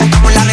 sacamos la